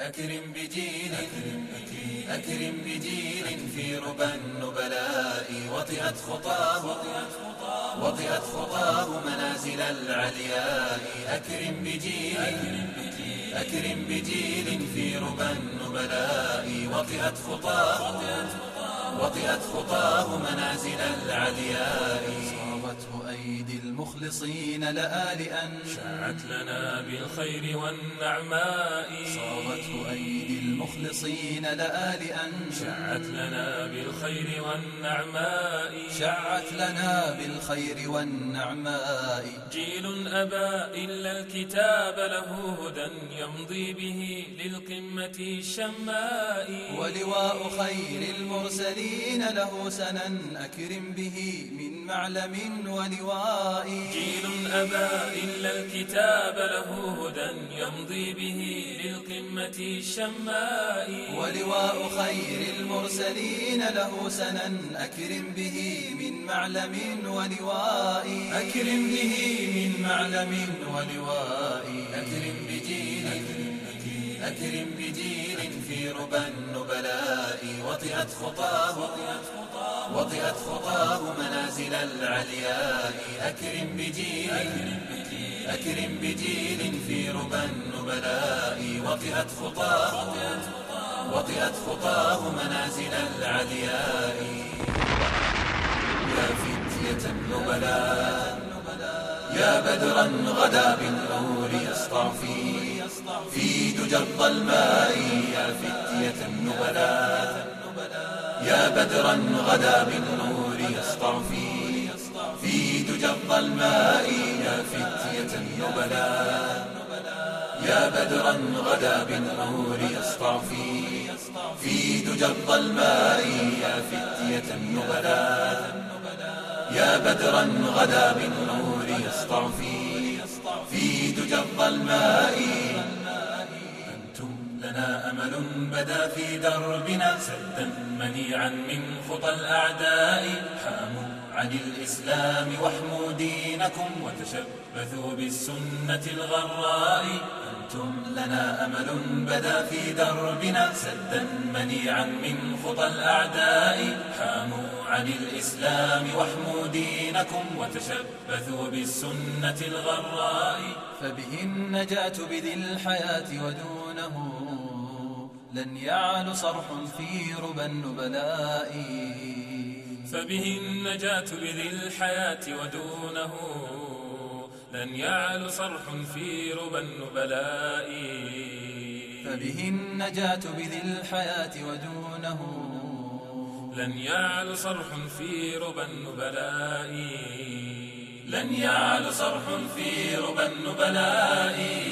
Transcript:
أكرم بجيل أكرم بجيل في ربى النبلاء. وطئت خطاه وطئت خطاه منازل العلياء أكرم بجيل أكرم بجيل في ربى النبلاء. وطئت خطاه وطئت خطاه منازل العلياء صارته أيدي المخلصين لآلئا شاعت لنا بالخير والنعماء. صارته أيدي المخلصين لآلئا شاعت لنا بالخير والنعماء. شعت لنا بالخير والنعماء. جيل أبى إلا الكتاب له هدى يمضي به للقمة الشماء. ولواء خير المرسلين له سنا أكرم به من معلم ولواء. جيل أبى إلا الكتاب له هدى يمضي به للقمة الشماء. ولواء خير المرسلين له سنا أكرم به من معلم ولواء أكرم به من معلم ولواء أكرم بجيل أكرم بجيل في ربى النبلاء. وطئت خطاه وطئت خطاه منازل العلياء. أكرم بجيل أكرم بجيل في ربى النبلاء وطئت خطاه وطئت خطاه منازل العلياء يا فتية النبلاء يا بدرا غدا بالنور يسطع في دجى الظلماء يا فتية النبلاء يا بدرا غدا بالنور يسطع في في دجى الظلماء يا فتية النبلاء. يا بدرا غدا بالنور يسطع في في دجى الظلماء يا فتية النبلاء يا بدرا غدا بالنور يسطع في في دجى الظلماء أنتم لنا أمل بدا في دربنا سدا منيعا من خطى الأعداء. حاموا عن الإسلام واحموا دينكم وتشبثوا بالسنة الغراء. أنتم لنا أمل بدا في دربنا سدا منيعا من خطى الأعداء. حاموا عن الإسلام واحموا دينكم وتشبثوا بالسنة الغراء. فبه النجاة بذي الحياة ودونه. لن يعل صرح في ربى النبلاء. فبه النجاة بذي الحياة ودونه. لن يعل صرح في ربى النبلاء. فبه النجاة بذي الحياة ودونه. لن يعل صرح في ربى النبلاء. لن يعل صرح في ربى النبلاء.